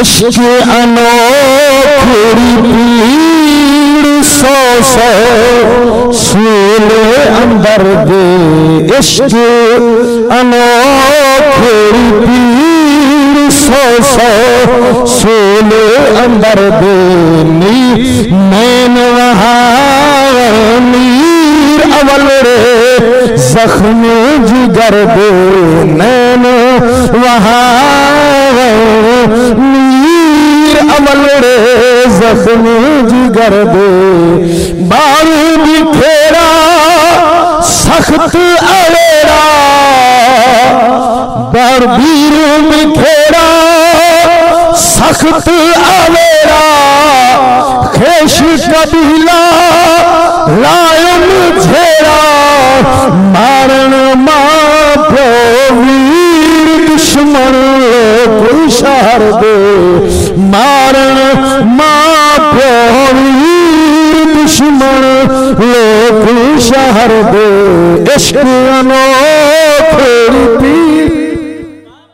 عشق انوکھڑی پیڑ سو سو سولے اندر دے عشق انوکھڑی پیڑ سو سو سولے اندر دے نی مین وہاں نیر اول رے زخم جگر دے نین وہاں زخم جگر دے۔ بارو بھی پھیرا سخت اویرا بار بیرو بھی پھیرا سخت اویرا خیش قبیلہ، لائن جھیرا۔ مارن ماں پو ویر دشمن، کوئی شہر دے۔ ماں پو دشمن لوک شہر دے عشق انو